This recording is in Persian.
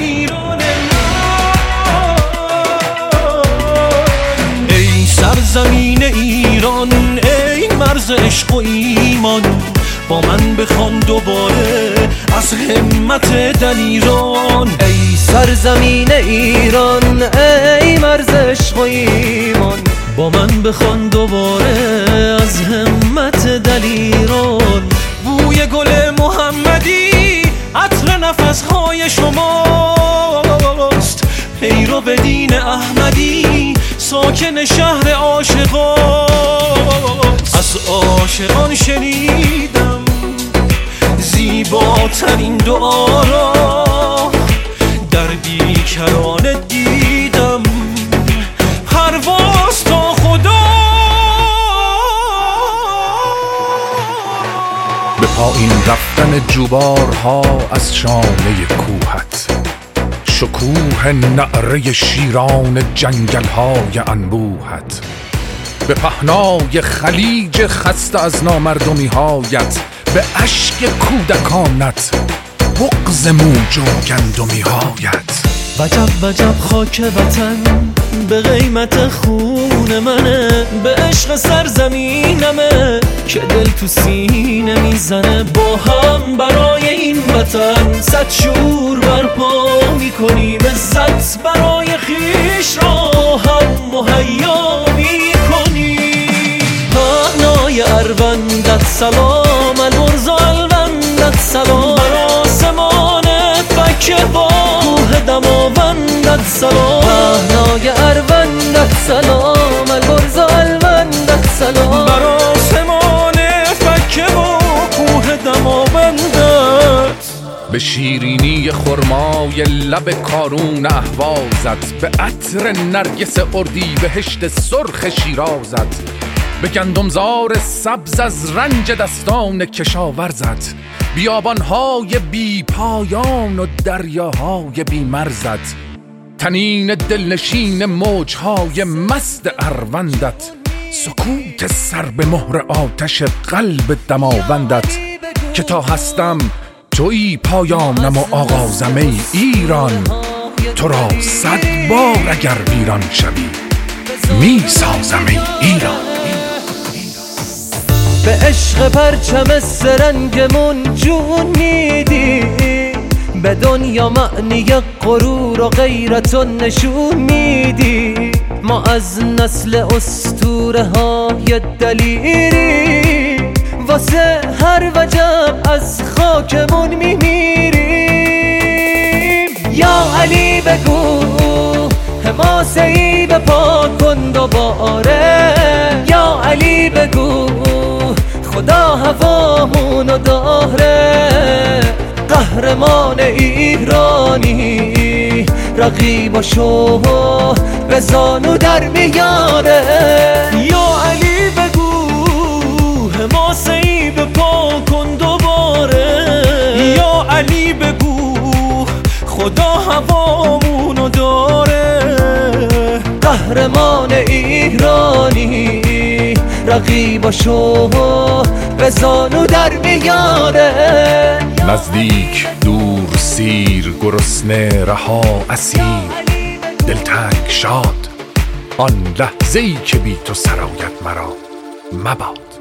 ایران ای سرزمین ایران ای مرز عشق و ایمان. با من بخوان دوباره از همت دلیران ای سرزمین ایران ای مرز عشق و ایمان. با من بخوان دوباره از همت دلیران نفسهای شماست. پیرو به دین احمدی ساکن شهر عاشقان از عاشقان شنیدم زیباترین دعا را پایین رفتن جوبارها از شانه کوهت. شکوه نعره شیران جنگلهای انبوهت. به پهنای خلیج خسته از نامردمی هایت به اشک کودکانت بغز موج و گندمی هایت وجب وجب خاک وطن. به قیمت خون منه به عشق سرزمینمه که دل تو سینه می‌زنه. با هم برای این وطن صد شور برپا می‌کنیم. عزت برای خیش را هم مهیا می‌کنیم. پهنای اروندت سلام سلام البرز و الوندت سلام. بر آسمان فکه با کوه دماوندت به شیرینی خرمای لب کارون اهوازت به عطر نرگس اردی بهشت سرخ شیرازت به گندمزار سبز از رنج دستان کشاورزت بیابانهای بی پایان و دریاهای بی مرزت. تنین دلنشین موجهای مست اروندت. سکوت سر به مهر آتش قلب دماوندت. که تا هستم توی پایانم و آغازم ای ایران. تو را صد بار اگر ویران شوی می سازم ای ایران. به عشق پرچم سرنگمون جون میدی به دنیا معنی غرور و غیرت و نشون میدی. ما از نسل استوره های دلیری واسه هر وجب از خاکمون میمیریم. یا علی بگو حماسه ای به پا کن دوباره. یا علی بگو خدا هوامونو داره. قهرمان ایرانی رقیباشو به زانو در میاره یا علی بگو حماسه ای به پا کن دوباره. یا علی بگو خدا هوامونو داره. قهرمان ایرانی رقیباشو به زانو در میاره نزدیک دور سیر گرسنه رها اسیر دلتنگ شاد. آن لحظه ای که بی تو سرایت مرا مباد.